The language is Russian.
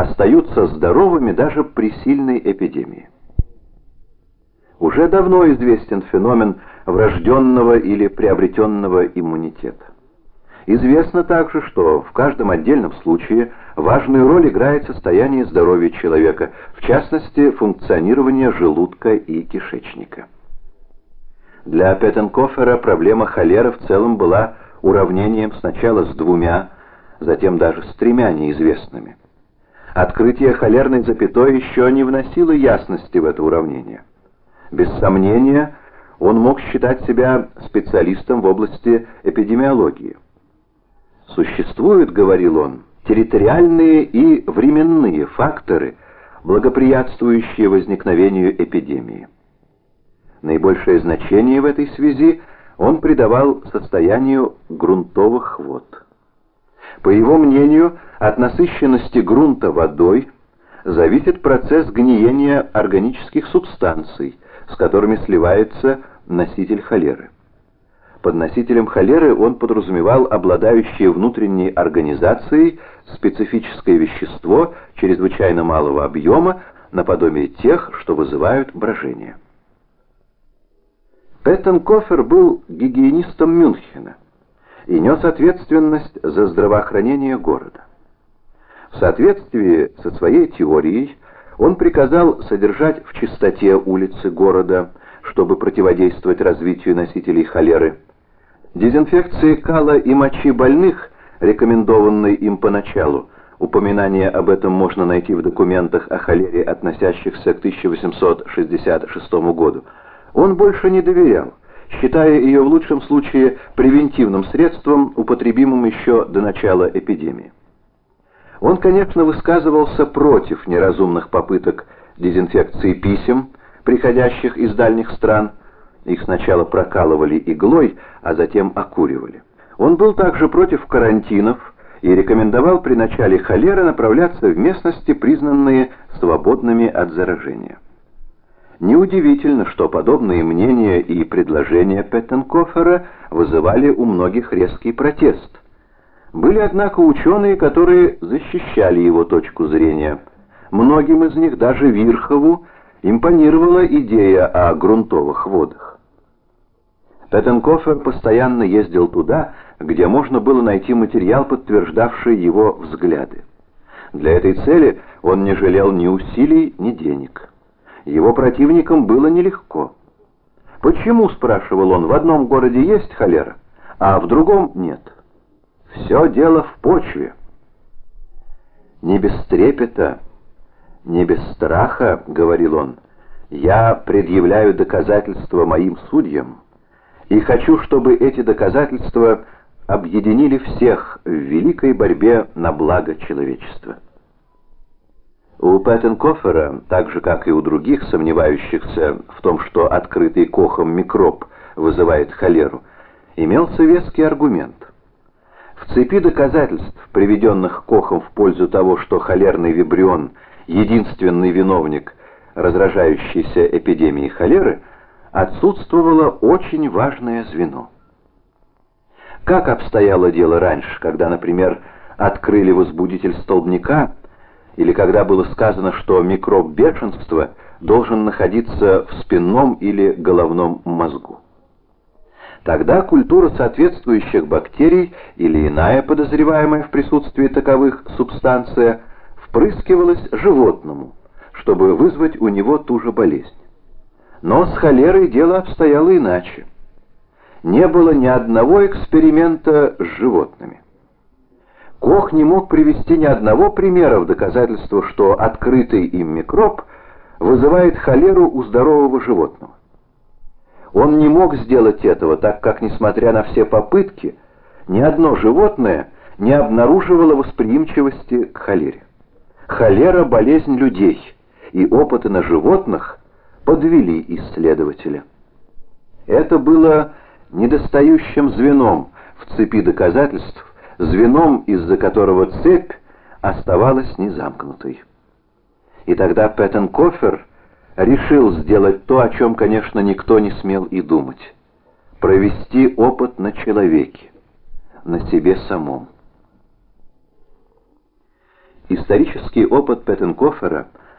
остаются здоровыми даже при сильной эпидемии. Уже давно известен феномен врожденного или приобретенного иммунитета. Известно также, что в каждом отдельном случае важную роль играет состояние здоровья человека, в частности, функционирование желудка и кишечника. Для Петтенкофера проблема холеры в целом была уравнением сначала с двумя, затем даже с тремя неизвестными. Открытие холерной запятой еще не вносило ясности в это уравнение. Без сомнения, он мог считать себя специалистом в области эпидемиологии. «Существуют, — говорил он, — территориальные и временные факторы, благоприятствующие возникновению эпидемии. Наибольшее значение в этой связи он придавал состоянию грунтовых вод. По его мнению, от насыщенности грунта водой зависит процесс гниения органических субстанций, с которыми сливается носитель холеры. Под носителем холеры он подразумевал обладающее внутренней организацией специфическое вещество чрезвычайно малого объема, наподобие тех, что вызывают брожение. Петтенкофер был гигиенистом Мюнхена и нес ответственность за здравоохранение города. В соответствии со своей теорией он приказал содержать в чистоте улицы города, чтобы противодействовать развитию носителей холеры. Дезинфекции кала и мочи больных, рекомендованной им поначалу, упоминание об этом можно найти в документах о холере, относящихся к 1866 году, он больше не доверял, считая ее в лучшем случае превентивным средством, употребимым еще до начала эпидемии. Он, конечно, высказывался против неразумных попыток дезинфекции писем, приходящих из дальних стран. Их сначала прокалывали иглой, а затем окуривали. Он был также против карантинов и рекомендовал при начале холеры направляться в местности, признанные свободными от заражения. Неудивительно, что подобные мнения и предложения Петтенкофера вызывали у многих резкий протест – были, однако, ученые, которые защищали его точку зрения. Многим из них, даже Вирхову, импонировала идея о грунтовых водах. Петтенкофер постоянно ездил туда, где можно было найти материал, подтверждавший его взгляды. Для этой цели он не жалел ни усилий, ни денег. Его противникам было нелегко. «Почему, — спрашивал он, — в одном городе есть холера, а в другом нет?» Все дело в почве. Не без трепета, не без страха, говорил он, я предъявляю доказательства моим судьям и хочу, чтобы эти доказательства объединили всех в великой борьбе на благо человечества. У Пэттенкофера, так же как и у других сомневающихся в том, что открытый кохом микроб вызывает холеру, имелся веский аргумент. В цепи доказательств, приведенных Кохом в пользу того, что холерный вибрион – единственный виновник разражающейся эпидемии холеры, отсутствовало очень важное звено. Как обстояло дело раньше, когда, например, открыли возбудитель столбняка, или когда было сказано, что микроб бешенства должен находиться в спинном или головном мозгу? Тогда культура соответствующих бактерий или иная подозреваемая в присутствии таковых субстанция впрыскивалась животному, чтобы вызвать у него ту же болезнь. Но с холерой дело обстояло иначе. Не было ни одного эксперимента с животными. Кох не мог привести ни одного примера в доказательство, что открытый им микроб вызывает холеру у здорового животного. Он не мог сделать этого, так как, несмотря на все попытки, ни одно животное не обнаруживало восприимчивости к холере. Холера – болезнь людей, и опыты на животных подвели исследователя. Это было недостающим звеном в цепи доказательств, звеном, из-за которого цепь оставалась незамкнутой. И тогда Петтенкофер решил сделать то, о чем, конечно, никто не смел и думать. Провести опыт на человеке, на себе самом. Исторический опыт Петтенкофера